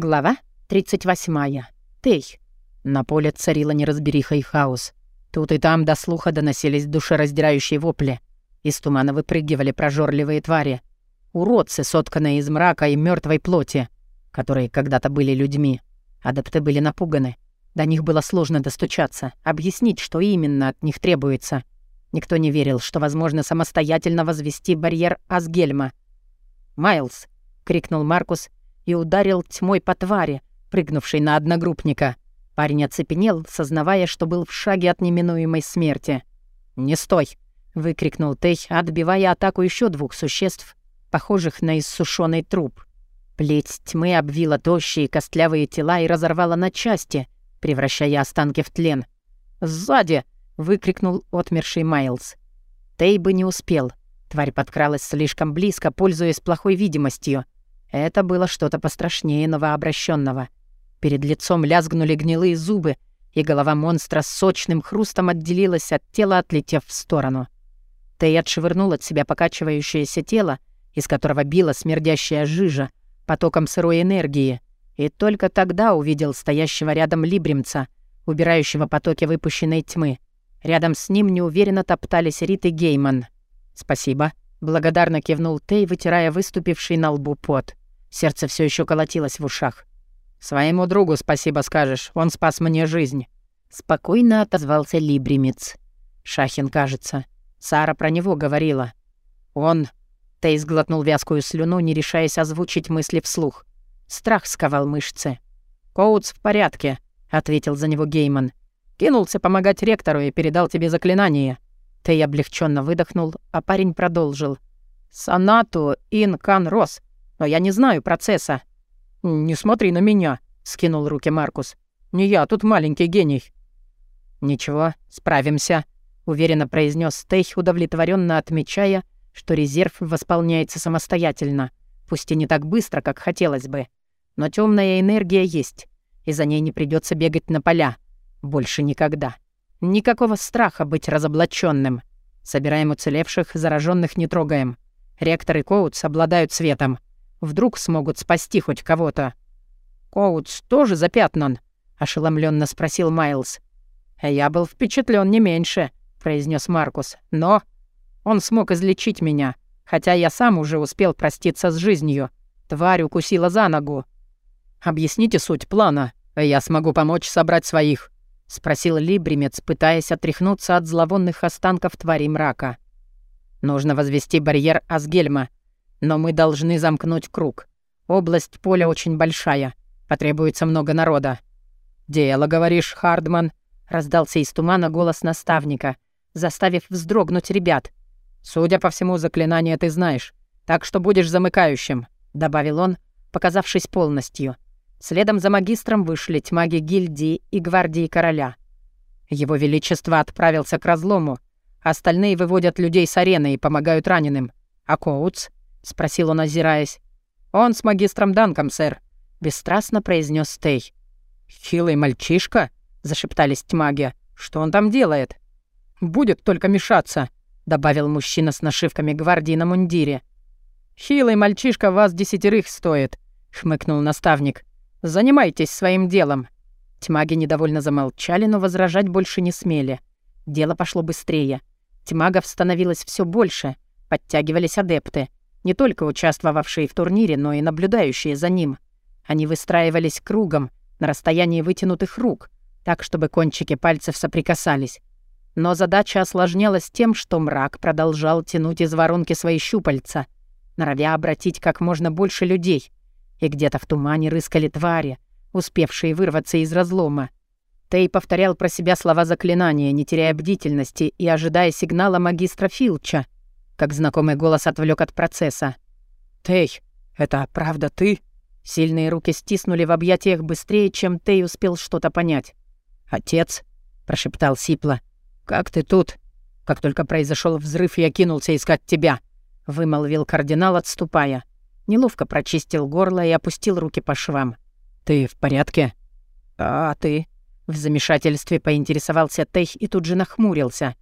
Глава 38. Тей. На поле царила неразбериха и хаос. Тут и там до слуха доносились душераздирающие вопли. Из тумана выпрыгивали прожорливые твари. Уродцы, сотканные из мрака и мертвой плоти, которые когда-то были людьми. Адепты были напуганы. До них было сложно достучаться, объяснить, что именно от них требуется. Никто не верил, что возможно самостоятельно возвести барьер Асгельма. «Майлз!» — крикнул Маркус и ударил тьмой по твари, прыгнувшей на одногруппника. Парень оцепенел, сознавая, что был в шаге от неминуемой смерти. «Не стой!» — выкрикнул Тей, отбивая атаку еще двух существ, похожих на иссушенный труп. Плеть тьмы обвила тощие костлявые тела и разорвала на части, превращая останки в тлен. «Сзади!» — выкрикнул отмерший Майлз. Тей бы не успел. Тварь подкралась слишком близко, пользуясь плохой видимостью — это было что-то пострашнее новообращенного. Перед лицом лязгнули гнилые зубы, и голова монстра с сочным хрустом отделилась от тела, отлетев в сторону. Тей отшвырнул от себя покачивающееся тело, из которого била смердящая жижа, потоком сырой энергии, и только тогда увидел стоящего рядом Либримца, убирающего потоки выпущенной тьмы. Рядом с ним неуверенно топтались Рит и Гейман. «Спасибо», — благодарно кивнул Тей, вытирая выступивший на лбу пот. Сердце все еще колотилось в ушах. «Своему другу спасибо скажешь, он спас мне жизнь». Спокойно отозвался Либримец. Шахин, кажется. Сара про него говорила. «Он...» Тей сглотнул вязкую слюну, не решаясь озвучить мысли вслух. Страх сковал мышцы. «Коутс в порядке», — ответил за него Гейман. «Кинулся помогать ректору и передал тебе заклинание». Тей облегченно выдохнул, а парень продолжил. «Сонату ин кан рос но я не знаю процесса». «Не смотри на меня», — скинул руки Маркус. «Не я, тут маленький гений». «Ничего, справимся», — уверенно произнес Стейх, удовлетворенно отмечая, что резерв восполняется самостоятельно, пусть и не так быстро, как хотелось бы. Но темная энергия есть, и за ней не придется бегать на поля. Больше никогда. Никакого страха быть разоблаченным. Собираем уцелевших, зараженных не трогаем. Ректор и Коутс обладают светом. Вдруг смогут спасти хоть кого-то. «Коутс тоже запятнан?» — ошеломленно спросил Майлз. «Я был впечатлен не меньше», — произнес Маркус. «Но он смог излечить меня, хотя я сам уже успел проститься с жизнью. Тварь укусила за ногу». «Объясните суть плана, я смогу помочь собрать своих», — спросил Либремец, пытаясь отряхнуться от зловонных останков тварей мрака. «Нужно возвести барьер Асгельма но мы должны замкнуть круг. Область поля очень большая. Потребуется много народа». «Дело, говоришь, Хардман», — раздался из тумана голос наставника, заставив вздрогнуть ребят. «Судя по всему, заклинание ты знаешь, так что будешь замыкающим», — добавил он, показавшись полностью. Следом за магистром вышли тьмаги гильдии и гвардии короля. Его Величество отправился к разлому, остальные выводят людей с арены и помогают раненым. А Коутс? — спросил он, озираясь. «Он с магистром Данком, сэр», — бесстрастно произнес Стей. «Хилый мальчишка?» — зашептались тьмаги. «Что он там делает?» «Будет только мешаться», — добавил мужчина с нашивками гвардии на мундире. «Хилый мальчишка вас десятерых стоит», — хмыкнул наставник. «Занимайтесь своим делом». Тьмаги недовольно замолчали, но возражать больше не смели. Дело пошло быстрее. Тьмагов становилось все больше, подтягивались адепты — не только участвовавшие в турнире, но и наблюдающие за ним. Они выстраивались кругом на расстоянии вытянутых рук, так, чтобы кончики пальцев соприкасались. Но задача осложнялась тем, что мрак продолжал тянуть из воронки свои щупальца, норовя обратить как можно больше людей. И где-то в тумане рыскали твари, успевшие вырваться из разлома. Тей повторял про себя слова заклинания, не теряя бдительности и ожидая сигнала магистра Филча — как знакомый голос отвлек от процесса. «Тей, это правда ты?» Сильные руки стиснули в объятиях быстрее, чем Тей успел что-то понять. «Отец», — прошептал Сипла, — «как ты тут?» «Как только произошел взрыв, я кинулся искать тебя», — вымолвил кардинал, отступая. Неловко прочистил горло и опустил руки по швам. «Ты в порядке?» «А ты?» В замешательстве поинтересовался Тейх и тут же нахмурился.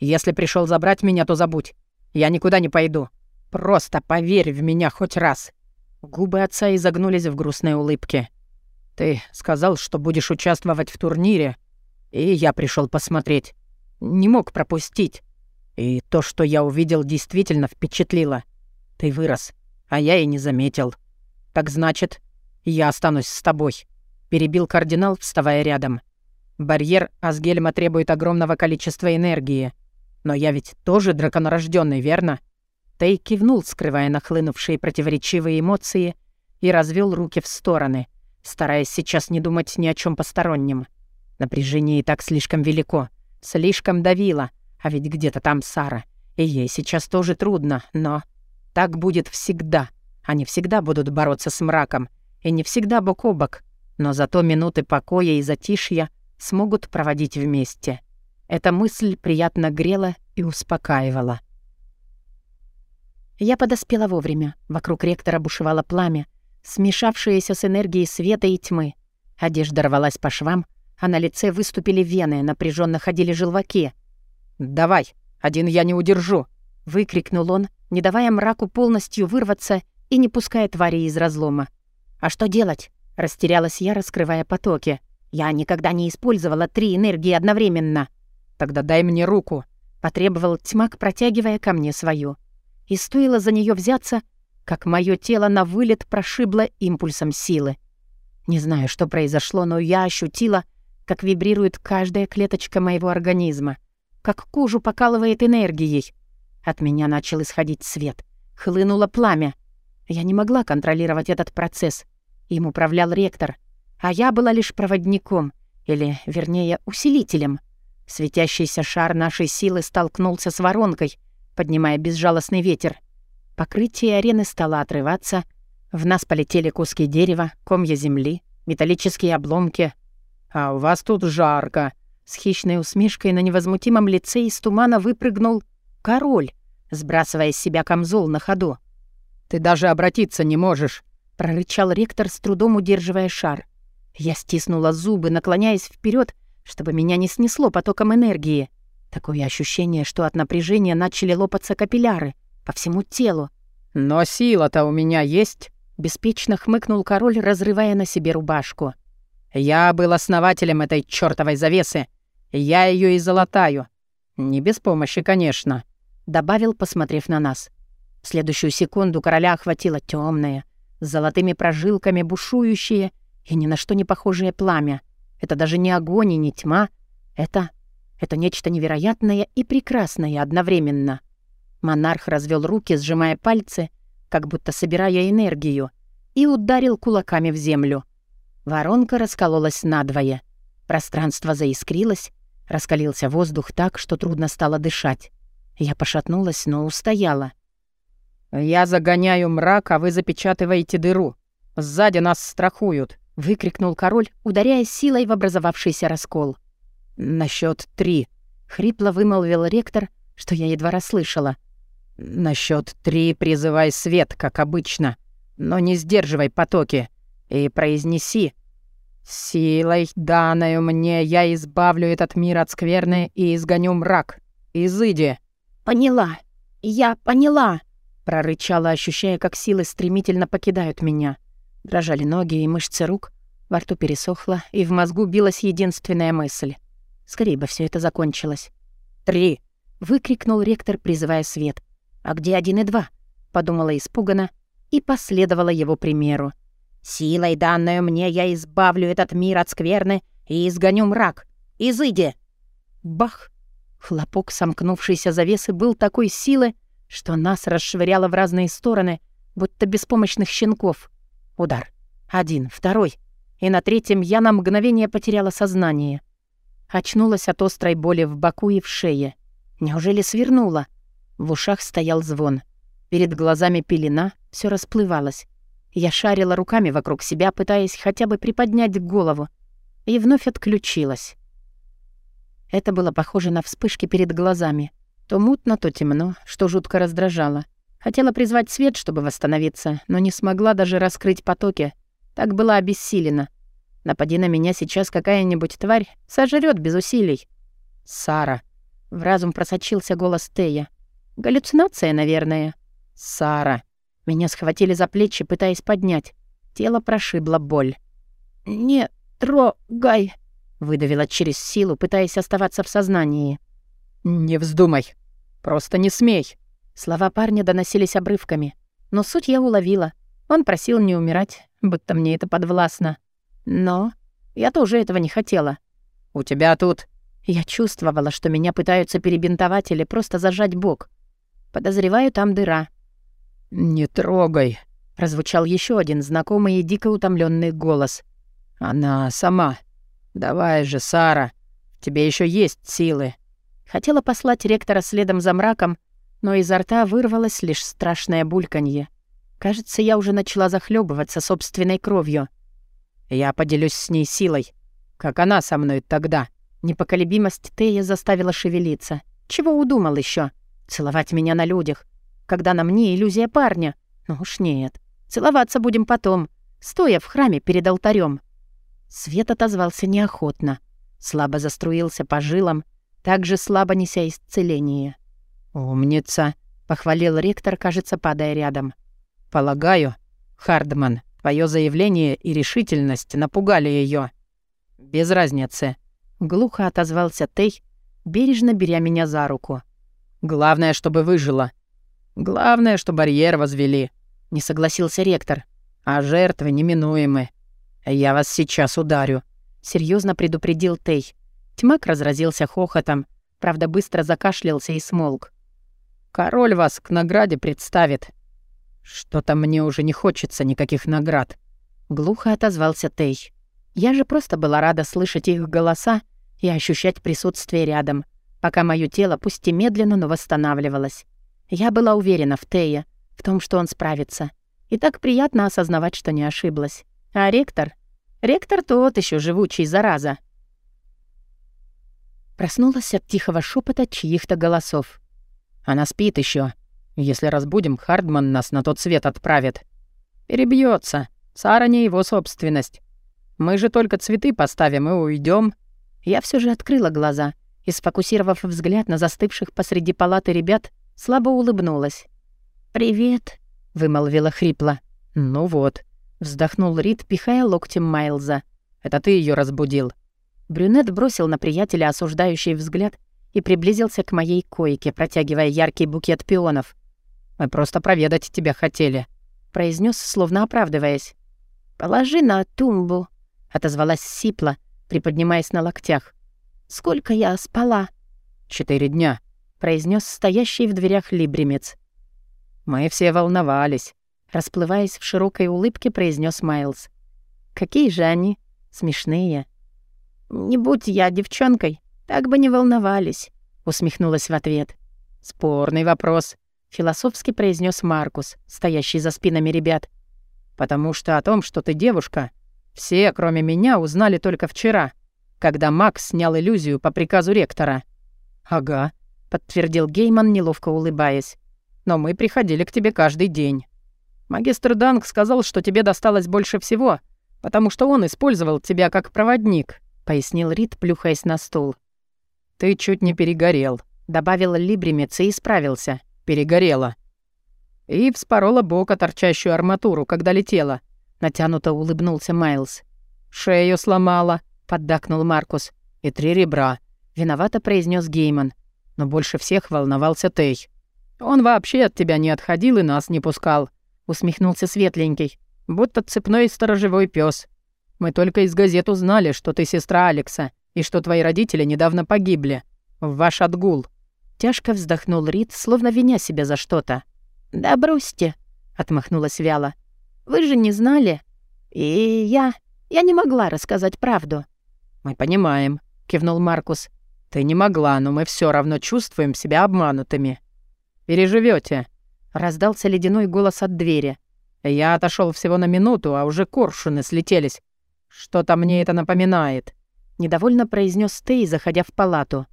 «Если пришел забрать меня, то забудь. Я никуда не пойду. Просто поверь в меня хоть раз». Губы отца изогнулись в грустной улыбке. «Ты сказал, что будешь участвовать в турнире, и я пришел посмотреть. Не мог пропустить. И то, что я увидел, действительно впечатлило. Ты вырос, а я и не заметил. Так значит, я останусь с тобой», — перебил кардинал, вставая рядом. «Барьер Асгельма требует огромного количества энергии. Но я ведь тоже драконорожденный, верно?» Тей кивнул, скрывая нахлынувшие противоречивые эмоции, и развел руки в стороны, стараясь сейчас не думать ни о чем постороннем. Напряжение и так слишком велико, слишком давило, а ведь где-то там Сара. И ей сейчас тоже трудно, но так будет всегда. Они всегда будут бороться с мраком, и не всегда бок о бок, но зато минуты покоя и затишья смогут проводить вместе. Эта мысль приятно грела и успокаивала. Я подоспела вовремя. Вокруг ректора бушевало пламя, смешавшееся с энергией света и тьмы. Одежда рвалась по швам, а на лице выступили вены, напряженно ходили желваки. «Давай, один я не удержу!» — выкрикнул он, не давая мраку полностью вырваться и не пуская твари из разлома. «А что делать?» — растерялась я, раскрывая потоки. «Я никогда не использовала три энергии одновременно». «Тогда дай мне руку», — потребовал тьмак, протягивая ко мне свою и стоило за нее взяться, как мое тело на вылет прошибло импульсом силы. Не знаю, что произошло, но я ощутила, как вибрирует каждая клеточка моего организма, как кожу покалывает энергией. От меня начал исходить свет, хлынуло пламя. Я не могла контролировать этот процесс. Им управлял ректор, а я была лишь проводником, или, вернее, усилителем. Светящийся шар нашей силы столкнулся с воронкой, поднимая безжалостный ветер. Покрытие арены стало отрываться. В нас полетели куски дерева, комья земли, металлические обломки. «А у вас тут жарко!» С хищной усмешкой на невозмутимом лице из тумана выпрыгнул король, сбрасывая с себя камзол на ходу. «Ты даже обратиться не можешь!» — прорычал ректор, с трудом удерживая шар. Я стиснула зубы, наклоняясь вперед, чтобы меня не снесло потоком энергии. Такое ощущение, что от напряжения начали лопаться капилляры по всему телу. «Но сила-то у меня есть», — беспечно хмыкнул король, разрывая на себе рубашку. «Я был основателем этой чёртовой завесы. Я её и золотаю. Не без помощи, конечно», — добавил, посмотрев на нас. В следующую секунду короля охватило тёмное, с золотыми прожилками бушующее и ни на что не похожее пламя. Это даже не огонь и не тьма. Это это нечто невероятное и прекрасное одновременно. Монарх развел руки, сжимая пальцы, как будто собирая энергию, и ударил кулаками в землю. Воронка раскололась надвое. Пространство заискрилось, раскалился воздух так, что трудно стало дышать. Я пошатнулась, но устояла. «Я загоняю мрак, а вы запечатываете дыру. Сзади нас страхуют», — выкрикнул король, ударяя силой в образовавшийся раскол. «На счет три», — хрипло вымолвил ректор, что я едва расслышала. «На счет три призывай свет, как обычно, но не сдерживай потоки, и произнеси. Силой, данную мне, я избавлю этот мир от скверны и изгоню мрак. Изыди». «Поняла, я поняла», — прорычала, ощущая, как силы стремительно покидают меня. Дрожали ноги и мышцы рук, во рту пересохло, и в мозгу билась единственная мысль. Скорее бы все это закончилось. «Три!» — выкрикнул ректор, призывая свет. «А где один и два?» — подумала испуганно и последовала его примеру. «Силой, данную мне, я избавлю этот мир от скверны и изгоню мрак. Изыди!» Бах! Хлопок сомкнувшейся завесы был такой силы, что нас расшвыряло в разные стороны, будто беспомощных щенков. Удар. Один, второй. И на третьем я на мгновение потеряла сознание — Очнулась от острой боли в боку и в шее. Неужели свернула? В ушах стоял звон. Перед глазами пелена, все расплывалось. Я шарила руками вокруг себя, пытаясь хотя бы приподнять голову. И вновь отключилась. Это было похоже на вспышки перед глазами. То мутно, то темно, что жутко раздражало. Хотела призвать свет, чтобы восстановиться, но не смогла даже раскрыть потоки. Так была обессилена. Напади на меня сейчас какая-нибудь тварь, сожрет без усилий. Сара. В разум просочился голос Тея. Галлюцинация, наверное. Сара. Меня схватили за плечи, пытаясь поднять. Тело прошибло боль. «Не трогай!» — выдавила через силу, пытаясь оставаться в сознании. «Не вздумай! Просто не смей!» Слова парня доносились обрывками. Но суть я уловила. Он просил не умирать, будто мне это подвластно. Но я тоже этого не хотела. «У тебя тут...» Я чувствовала, что меня пытаются перебинтовать или просто зажать бок. Подозреваю, там дыра. «Не трогай», — прозвучал еще один знакомый и дико утомленный голос. «Она сама. Давай же, Сара, тебе еще есть силы». Хотела послать ректора следом за мраком, но изо рта вырвалось лишь страшное бульканье. Кажется, я уже начала захлебываться собственной кровью. Я поделюсь с ней силой, как она со мной тогда. Непоколебимость Тея заставила шевелиться. Чего удумал еще? Целовать меня на людях. Когда на мне иллюзия парня. Ну уж нет. Целоваться будем потом, стоя в храме перед алтарем. Свет отозвался неохотно. Слабо заструился по жилам, также слабо неся исцеление. «Умница!» — похвалил ректор, кажется, падая рядом. «Полагаю, Хардман, твое заявление и решительность напугали ее. Без разницы. Глухо отозвался Тей, бережно беря меня за руку. «Главное, чтобы выжила. Главное, что барьер возвели», — не согласился ректор. «А жертвы неминуемы. Я вас сейчас ударю», — серьезно предупредил Тей. Тьмак разразился хохотом, правда, быстро закашлялся и смолк. «Король вас к награде представит». «Что-то мне уже не хочется никаких наград», — глухо отозвался Тей. Я же просто была рада слышать их голоса и ощущать присутствие рядом, пока мое тело пусть и медленно, но восстанавливалось. Я была уверена в Тея, в том, что он справится. И так приятно осознавать, что не ошиблась. А ректор? Ректор тот еще живучий, зараза. Проснулась от тихого шепота чьих-то голосов. Она спит еще. Если разбудим, Хардман нас на тот свет отправит. Перебьется. Сара не его собственность. Мы же только цветы поставим и уйдем. Я все же открыла глаза и, сфокусировав взгляд на застывших посреди палаты ребят, слабо улыбнулась. «Привет», — вымолвила хрипло. «Ну вот», — вздохнул Рид, пихая локтем Майлза. «Это ты ее разбудил». Брюнет бросил на приятеля осуждающий взгляд и приблизился к моей койке, протягивая яркий букет пионов. «Мы просто проведать тебя хотели», — произнес, словно оправдываясь. «Положи на тумбу», отозвалась Сипла, приподнимаясь на локтях. «Сколько я спала?» «Четыре дня», — произнес стоящий в дверях либремец. «Мы все волновались», — расплываясь в широкой улыбке, произнес Майлз. «Какие же они смешные!» «Не будь я девчонкой, так бы не волновались», — усмехнулась в ответ. «Спорный вопрос», — философски произнес Маркус, стоящий за спинами ребят. «Потому что о том, что ты девушка, все, кроме меня, узнали только вчера, когда Макс снял иллюзию по приказу ректора. «Ага», — подтвердил Гейман, неловко улыбаясь. «Но мы приходили к тебе каждый день. Магистр Данг сказал, что тебе досталось больше всего, потому что он использовал тебя как проводник», — пояснил Рид, плюхаясь на стул. «Ты чуть не перегорел», — добавил Либремец и исправился. «Перегорела». И вспорола бока торчащую арматуру, когда летела. Натянуто улыбнулся Майлз. «Шею сломала», — поддакнул Маркус. «И три ребра», — виновато произнес Гейман. Но больше всех волновался Тей. «Он вообще от тебя не отходил и нас не пускал», — усмехнулся Светленький. «Будто цепной сторожевой пес. Мы только из газет узнали, что ты сестра Алекса и что твои родители недавно погибли. Ваш отгул». Тяжко вздохнул Рид, словно виня себя за что-то. «Да бросьте», — отмахнулась вяло. Вы же не знали. И я... Я не могла рассказать правду». «Мы понимаем», — кивнул Маркус. «Ты не могла, но мы все равно чувствуем себя обманутыми». Переживете, раздался ледяной голос от двери. «Я отошел всего на минуту, а уже коршуны слетелись. Что-то мне это напоминает», — недовольно произнес Тей, заходя в палату.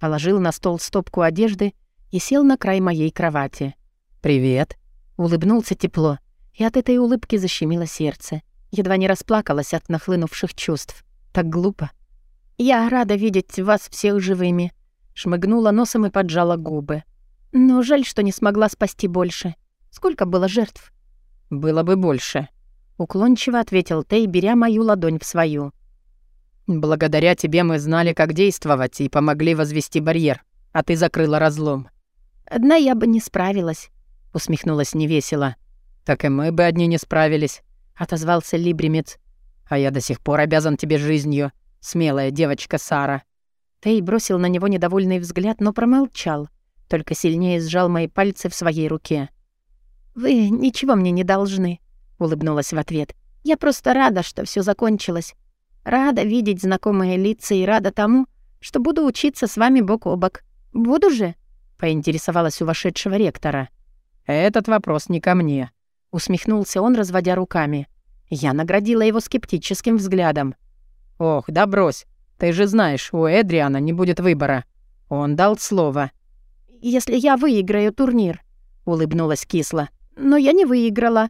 Положил на стол стопку одежды и сел на край моей кровати. «Привет», — улыбнулся тепло и от этой улыбки защемило сердце. Едва не расплакалась от нахлынувших чувств. Так глупо. «Я рада видеть вас всех живыми», — шмыгнула носом и поджала губы. «Но жаль, что не смогла спасти больше. Сколько было жертв? «Было бы больше», — уклончиво ответил Тей, беря мою ладонь в свою. «Благодаря тебе мы знали, как действовать, и помогли возвести барьер, а ты закрыла разлом». «Одна я бы не справилась», — усмехнулась невесело. «Так и мы бы одни не справились», — отозвался Либремец. «А я до сих пор обязан тебе жизнью, смелая девочка Сара». Тей бросил на него недовольный взгляд, но промолчал, только сильнее сжал мои пальцы в своей руке. «Вы ничего мне не должны», — улыбнулась в ответ. «Я просто рада, что все закончилось. Рада видеть знакомые лица и рада тому, что буду учиться с вами бок о бок. Буду же?» — поинтересовалась у вошедшего ректора. «Этот вопрос не ко мне», — усмехнулся он, разводя руками. Я наградила его скептическим взглядом. «Ох, да брось. Ты же знаешь, у Эдриана не будет выбора. Он дал слово». «Если я выиграю турнир», — улыбнулась кисло. «Но я не выиграла».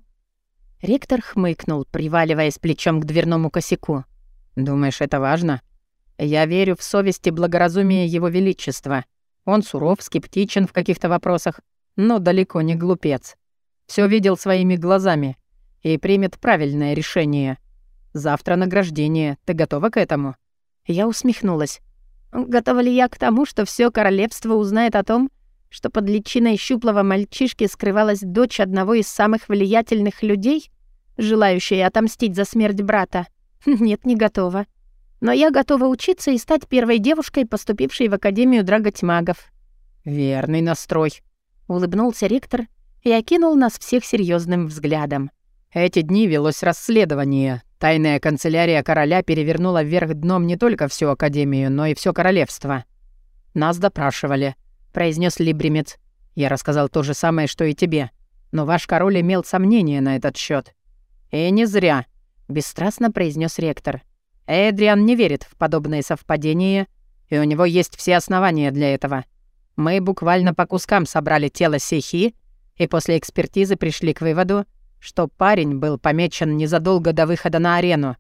Ректор хмыкнул, приваливаясь плечом к дверному косяку. «Думаешь, это важно?» «Я верю в совесть и благоразумие Его Величества. Он суров, скептичен в каких-то вопросах, но далеко не глупец. Все видел своими глазами и примет правильное решение. Завтра награждение. Ты готова к этому?» Я усмехнулась. «Готова ли я к тому, что все королевство узнает о том, что под личиной щуплого мальчишки скрывалась дочь одного из самых влиятельных людей, желающая отомстить за смерть брата? Нет, не готова. Но я готова учиться и стать первой девушкой, поступившей в Академию драготьмагов». «Верный настрой», — улыбнулся ректор и окинул нас всех серьезным взглядом. «Эти дни велось расследование. Тайная канцелярия короля перевернула вверх дном не только всю Академию, но и все королевство. Нас допрашивали произнес Либремец. «Я рассказал то же самое, что и тебе. Но ваш король имел сомнения на этот счет. «И не зря», — бесстрастно произнес ректор. «Эдриан не верит в подобные совпадения, и у него есть все основания для этого. Мы буквально по кускам собрали тело Сехи и после экспертизы пришли к выводу, что парень был помечен незадолго до выхода на арену,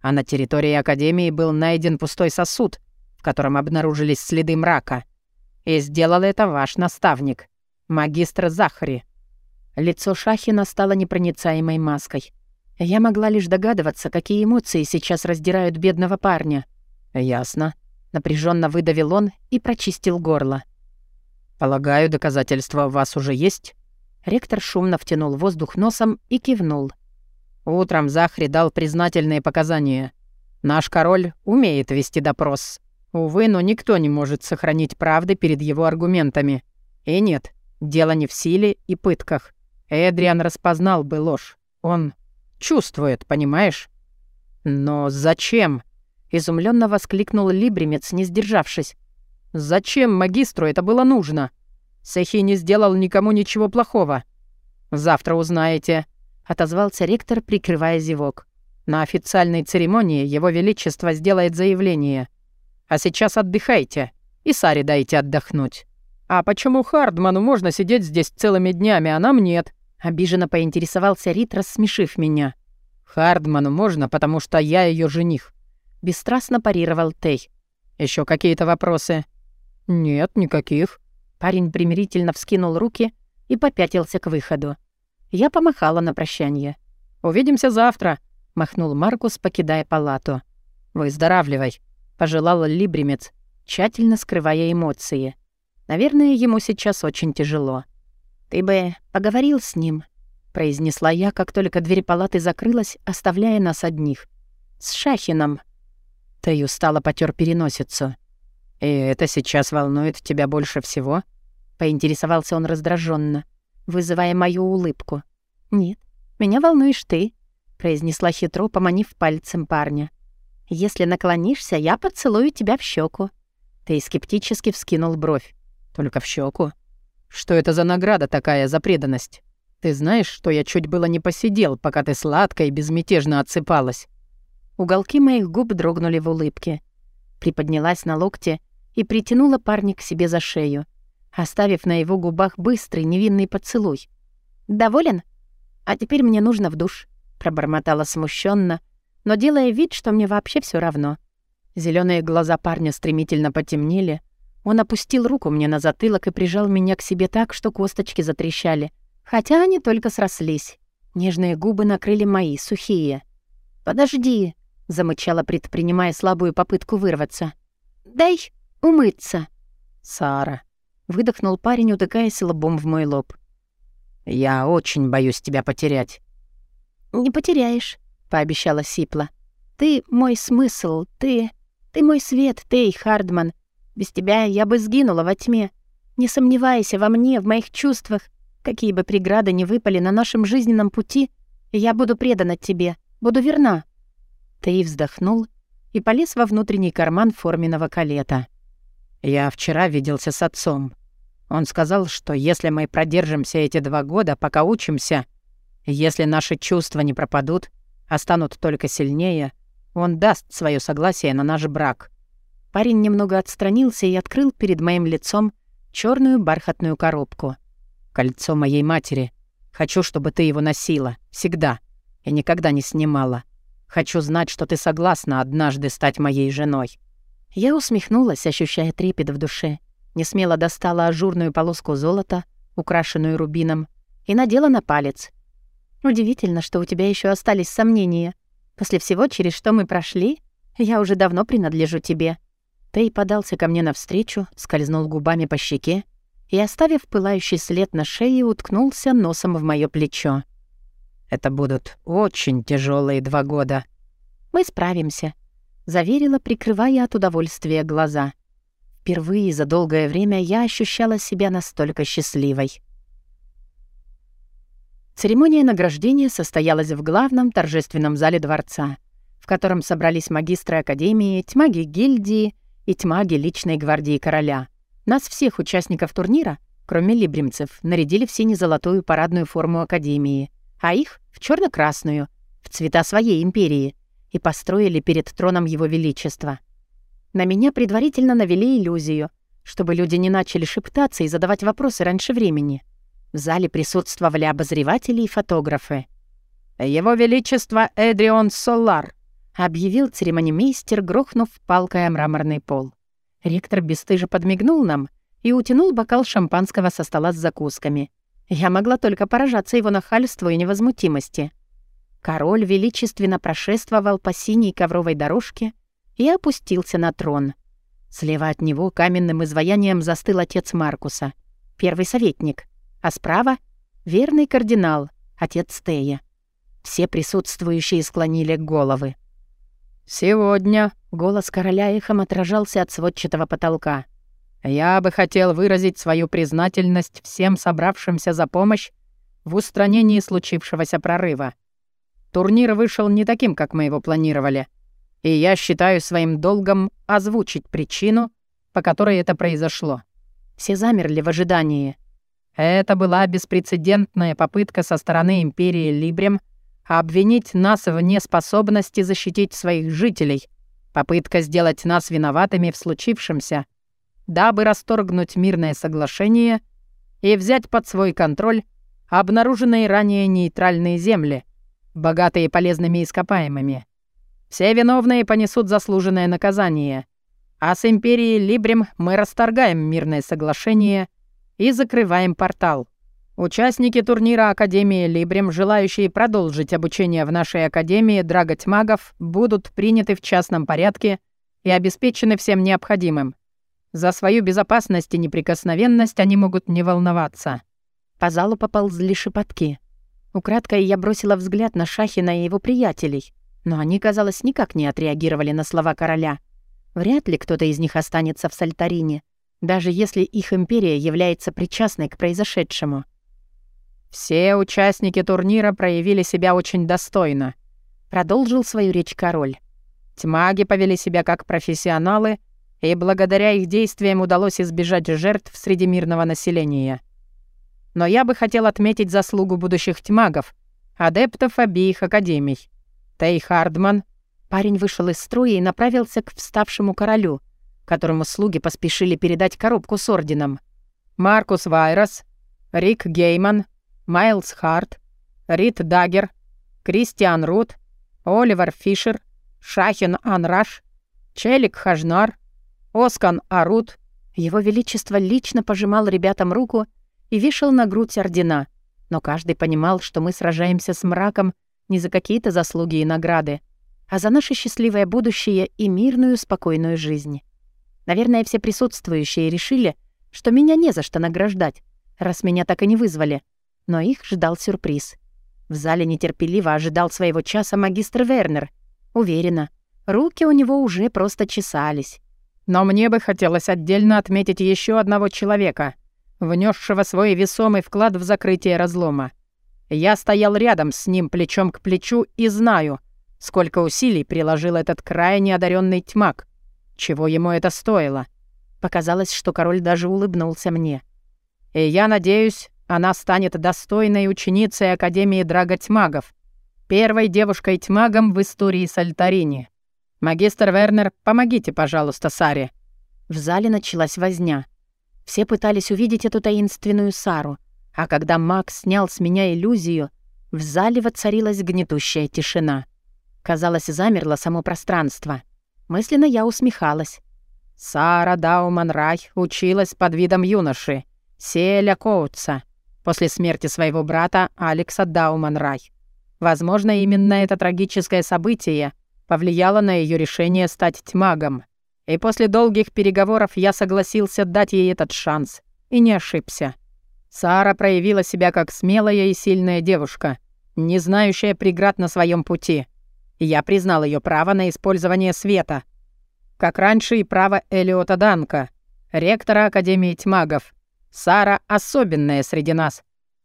а на территории Академии был найден пустой сосуд, в котором обнаружились следы мрака. И сделал это ваш наставник, магистр Захари». Лицо Шахина стало непроницаемой маской. Я могла лишь догадываться, какие эмоции сейчас раздирают бедного парня. «Ясно», — напряженно выдавил он и прочистил горло. «Полагаю, доказательства у вас уже есть?» Ректор шумно втянул воздух носом и кивнул. «Утром Захри дал признательные показания. Наш король умеет вести допрос, Увы, но никто не может сохранить правды перед его аргументами. И нет, дело не в силе и пытках. Эдриан распознал бы ложь. Он чувствует, понимаешь? Но зачем? Изумленно воскликнул Либремец, не сдержавшись. Зачем магистру это было нужно? Сехи не сделал никому ничего плохого. Завтра узнаете, отозвался ректор, прикрывая зевок. На официальной церемонии его величество сделает заявление. А сейчас отдыхайте. И Саре дайте отдохнуть. А почему Хардману можно сидеть здесь целыми днями, а нам нет?» Обиженно поинтересовался Рит, рассмешив меня. «Хардману можно, потому что я ее жених». Бесстрастно парировал Тей. Еще какие-то вопросы?» «Нет, никаких». Парень примирительно вскинул руки и попятился к выходу. Я помахала на прощание. «Увидимся завтра», — махнул Маркус, покидая палату. «Выздоравливай», пожелала Либремец, тщательно скрывая эмоции. Наверное, ему сейчас очень тяжело. «Ты бы поговорил с ним», — произнесла я, как только дверь палаты закрылась, оставляя нас одних. «С Шахином». Ты устало потер переносицу. «И это сейчас волнует тебя больше всего?» — поинтересовался он раздраженно, вызывая мою улыбку. «Нет, меня волнуешь ты», — произнесла хитро, поманив пальцем парня. Если наклонишься, я поцелую тебя в щеку. Ты скептически вскинул бровь. Только в щеку. Что это за награда такая за преданность? Ты знаешь, что я чуть было не посидел, пока ты сладко и безмятежно отсыпалась. Уголки моих губ дрогнули в улыбке. Приподнялась на локте и притянула парня к себе за шею, оставив на его губах быстрый невинный поцелуй. «Доволен? А теперь мне нужно в душ», — пробормотала смущенно, но делая вид, что мне вообще все равно. Зеленые глаза парня стремительно потемнели. Он опустил руку мне на затылок и прижал меня к себе так, что косточки затрещали. Хотя они только срослись. Нежные губы накрыли мои, сухие. «Подожди», — замычала, предпринимая слабую попытку вырваться. «Дай умыться». «Сара», — выдохнул парень, утыкаясь лбом в мой лоб. «Я очень боюсь тебя потерять». «Не потеряешь», — пообещала Сипла. «Ты мой смысл, ты... Ты мой свет, Тей Хардман. Без тебя я бы сгинула во тьме. Не сомневайся во мне, в моих чувствах. Какие бы преграды ни выпали на нашем жизненном пути, я буду предана тебе, буду верна». Тей вздохнул и полез во внутренний карман форменного калета. «Я вчера виделся с отцом. Он сказал, что если мы продержимся эти два года, пока учимся, если наши чувства не пропадут, а станут только сильнее, он даст свое согласие на наш брак». Парень немного отстранился и открыл перед моим лицом черную бархатную коробку. «Кольцо моей матери. Хочу, чтобы ты его носила. Всегда. И никогда не снимала. Хочу знать, что ты согласна однажды стать моей женой». Я усмехнулась, ощущая трепет в душе. Не смело достала ажурную полоску золота, украшенную рубином, и надела на палец. «Удивительно, что у тебя еще остались сомнения. После всего, через что мы прошли, я уже давно принадлежу тебе». Тей подался ко мне навстречу, скользнул губами по щеке и, оставив пылающий след на шее, уткнулся носом в моё плечо. «Это будут очень тяжелые два года». «Мы справимся», — заверила, прикрывая от удовольствия глаза. Впервые за долгое время я ощущала себя настолько счастливой. Церемония награждения состоялась в главном торжественном зале дворца, в котором собрались магистры Академии, тьмаги гильдии и тьмаги личной гвардии короля. Нас всех участников турнира, кроме либримцев, нарядили в сине-золотую парадную форму Академии, а их — в черно красную в цвета своей империи, и построили перед троном Его Величества. На меня предварительно навели иллюзию, чтобы люди не начали шептаться и задавать вопросы раньше времени. В зале присутствовали обозреватели и фотографы. «Его Величество Эдрион Солар», — объявил церемонимейстер, грохнув палкой о мраморный пол. Ректор бесстыже подмигнул нам и утянул бокал шампанского со стола с закусками. Я могла только поражаться его нахальству и невозмутимости. Король величественно прошествовал по синей ковровой дорожке и опустился на трон. Слева от него каменным изваянием застыл отец Маркуса, первый советник, а справа — верный кардинал, отец Тея. Все присутствующие склонили головы. «Сегодня», — голос короля эхом отражался от сводчатого потолка. «Я бы хотел выразить свою признательность всем собравшимся за помощь в устранении случившегося прорыва. Турнир вышел не таким, как мы его планировали, и я считаю своим долгом озвучить причину, по которой это произошло». Все замерли в ожидании. Это была беспрецедентная попытка со стороны Империи Либрем — обвинить нас в неспособности защитить своих жителей, попытка сделать нас виноватыми в случившемся, дабы расторгнуть мирное соглашение и взять под свой контроль обнаруженные ранее нейтральные земли, богатые полезными ископаемыми. Все виновные понесут заслуженное наказание, а с Империей Либрем мы расторгаем мирное соглашение и закрываем портал. Участники турнира Академии Либрем, желающие продолжить обучение в нашей Академии Драготь Магов, будут приняты в частном порядке и обеспечены всем необходимым. За свою безопасность и неприкосновенность они могут не волноваться. По залу поползли шепотки. Украдкой я бросила взгляд на Шахина и его приятелей, но они, казалось, никак не отреагировали на слова короля. Вряд ли кто-то из них останется в Сальтарине, даже если их империя является причастной к произошедшему. «Все участники турнира проявили себя очень достойно», — продолжил свою речь король. «Тьмаги повели себя как профессионалы, и благодаря их действиям удалось избежать жертв среди мирного населения. Но я бы хотел отметить заслугу будущих тьмагов, адептов обеих академий. Тей Хардман...» Парень вышел из строя и направился к вставшему королю, которому слуги поспешили передать коробку с орденом. «Маркус Вайрос, Рик Гейман, Майлз Харт, Рид Даггер, Кристиан Рут, Оливер Фишер, Шахин Анраш, Челик Хажнар, Оскан Арут. Его Величество лично пожимал ребятам руку и вешал на грудь ордена. Но каждый понимал, что мы сражаемся с мраком не за какие-то заслуги и награды, а за наше счастливое будущее и мирную, спокойную жизнь. Наверное, все присутствующие решили, что меня не за что награждать, раз меня так и не вызвали. Но их ждал сюрприз. В зале нетерпеливо ожидал своего часа магистр Вернер. Уверена, руки у него уже просто чесались. Но мне бы хотелось отдельно отметить еще одного человека, внесшего свой весомый вклад в закрытие разлома. Я стоял рядом с ним плечом к плечу и знаю, сколько усилий приложил этот крайне одаренный тьмак. Чего ему это стоило? Показалось, что король даже улыбнулся мне. И я надеюсь, она станет достойной ученицей Академии Драготьмагов, первой девушкой-тьмагом в истории Сальтарини. «Магистр Вернер, помогите, пожалуйста, Саре». В зале началась возня. Все пытались увидеть эту таинственную Сару, а когда маг снял с меня иллюзию, в зале воцарилась гнетущая тишина. Казалось, замерло само пространство. Мысленно я усмехалась. Сара Дауман Рай училась под видом юноши, Селя Коутса, после смерти своего брата Алекса Дауман Рай. Возможно, именно это трагическое событие повлияло на ее решение стать тьмагом. И после долгих переговоров я согласился дать ей этот шанс. И не ошибся. Сара проявила себя как смелая и сильная девушка, не знающая преград на своем пути. Я признал ее право на использование света. Как раньше и право Элиота Данка, ректора Академии Тьмагов. Сара особенная среди нас.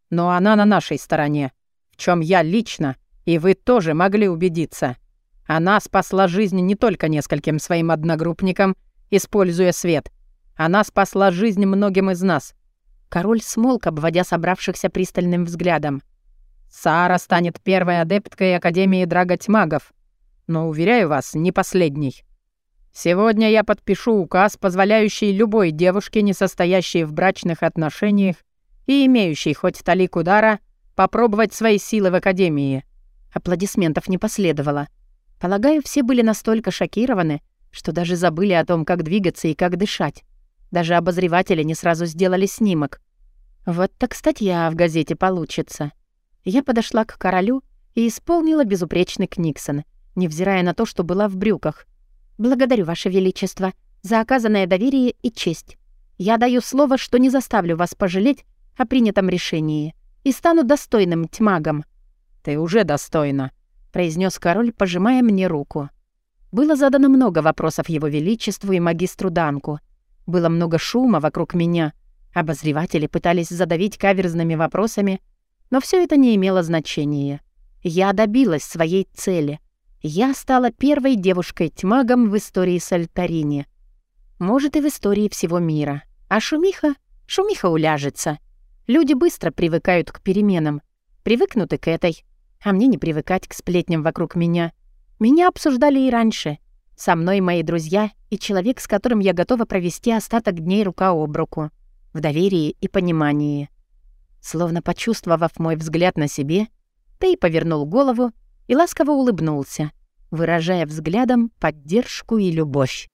Но она на нашей стороне, в чем я лично, и вы тоже могли убедиться. Она спасла жизнь не только нескольким своим одногруппникам, используя свет. Она спасла жизнь многим из нас. Король смолк, обводя собравшихся пристальным взглядом. Сара станет первой адепткой Академии Драготьмагов. Но, уверяю вас, не последней. Сегодня я подпишу указ, позволяющий любой девушке, не состоящей в брачных отношениях и имеющей хоть талику дара, попробовать свои силы в Академии. Аплодисментов не последовало. Полагаю, все были настолько шокированы, что даже забыли о том, как двигаться и как дышать. Даже обозреватели не сразу сделали снимок. Вот так статья в газете получится. Я подошла к королю и исполнила безупречный Книксон, невзирая на то, что была в брюках. «Благодарю, Ваше Величество, за оказанное доверие и честь. Я даю слово, что не заставлю вас пожалеть о принятом решении и стану достойным тьмагом». «Ты уже достойна», произнес король, пожимая мне руку. Было задано много вопросов его величеству и магистру Данку. Было много шума вокруг меня. Обозреватели пытались задавить каверзными вопросами, но все это не имело значения. Я добилась своей цели. Я стала первой девушкой-тьмагом в истории Сальтарини. Может, и в истории всего мира. А шумиха? Шумиха уляжется. Люди быстро привыкают к переменам. Привыкнуты к этой. А мне не привыкать к сплетням вокруг меня. Меня обсуждали и раньше. Со мной мои друзья и человек, с которым я готова провести остаток дней рука об руку. В доверии и понимании. Словно почувствовав мой взгляд на себе, Тей повернул голову и ласково улыбнулся, выражая взглядом поддержку и любовь.